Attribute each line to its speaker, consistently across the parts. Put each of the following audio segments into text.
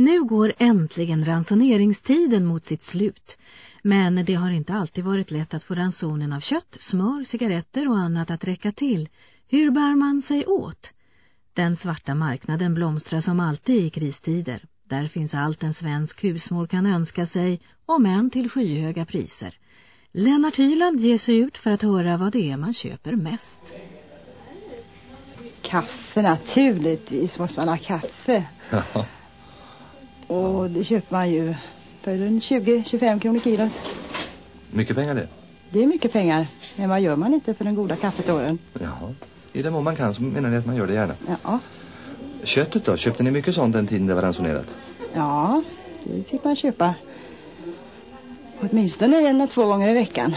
Speaker 1: Nu går äntligen ransoneringstiden mot sitt slut. Men det har inte alltid varit lätt att få ransonen av kött, smör, cigaretter och annat att räcka till. Hur bär man sig åt? Den svarta marknaden blomstrar som alltid i kristider. Där finns allt en svensk husmor kan önska sig, om än till skyhöga priser. Lennart Hyland ger sig ut för att höra vad det är man köper mest.
Speaker 2: Kaffe, naturligtvis måste man ha kaffe.
Speaker 3: Ja.
Speaker 2: Och det köper man ju för 20-25 kronor kilot.
Speaker 3: Mycket pengar det.
Speaker 2: Det är mycket pengar, men vad gör man inte för den goda kaffetåren?
Speaker 3: Jaha. I den mån man kan så menar ni att man gör det gärna.
Speaker 2: Ja,
Speaker 3: Köttet då? Köpte ni mycket sånt den tiden det var ransonerat?
Speaker 2: ja det fick man köpa. Åtminstone en och två gånger i veckan.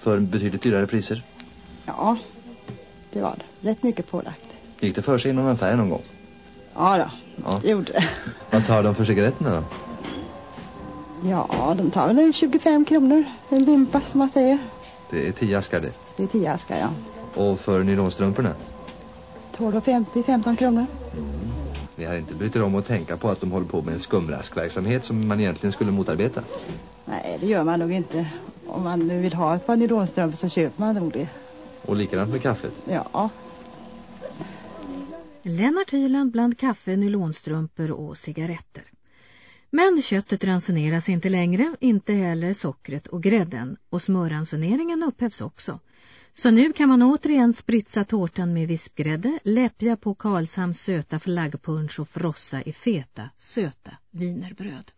Speaker 3: För betydligt dyrare priser.
Speaker 2: Ja, det var det. Rätt mycket pålagt.
Speaker 3: Gick det för sig inom affär någon gång?
Speaker 2: Ja då,
Speaker 3: Ja.
Speaker 2: gjorde det.
Speaker 3: Vad tar de för cigaretterna då?
Speaker 2: Ja, de tar väl 25 kronor. En limpa som man säger.
Speaker 3: Det är tio askar det.
Speaker 2: Det är 10 askar, ja.
Speaker 3: Och för nylonstrumporna?
Speaker 2: 12,50, 15 kronor.
Speaker 3: Ni har inte brytt er om att tänka på att de håller på med en skumraskverksamhet som man egentligen skulle motarbeta.
Speaker 2: Nej, det gör man nog inte. Om man nu vill ha ett par nylonstrumpor så köper man nog det.
Speaker 3: Och likadant med kaffet.
Speaker 2: Ja,
Speaker 1: Lennart Hyland bland kaffe, nylonstrumpor och cigaretter. Men köttet ransoneras inte längre, inte heller sockret och grädden och smörransoneringen upphävs också. Så nu kan man återigen spritsa tårtan med vispgrädde, läppja på Karlshamns söta flaggpunsch och frossa i feta, söta vinerbröd.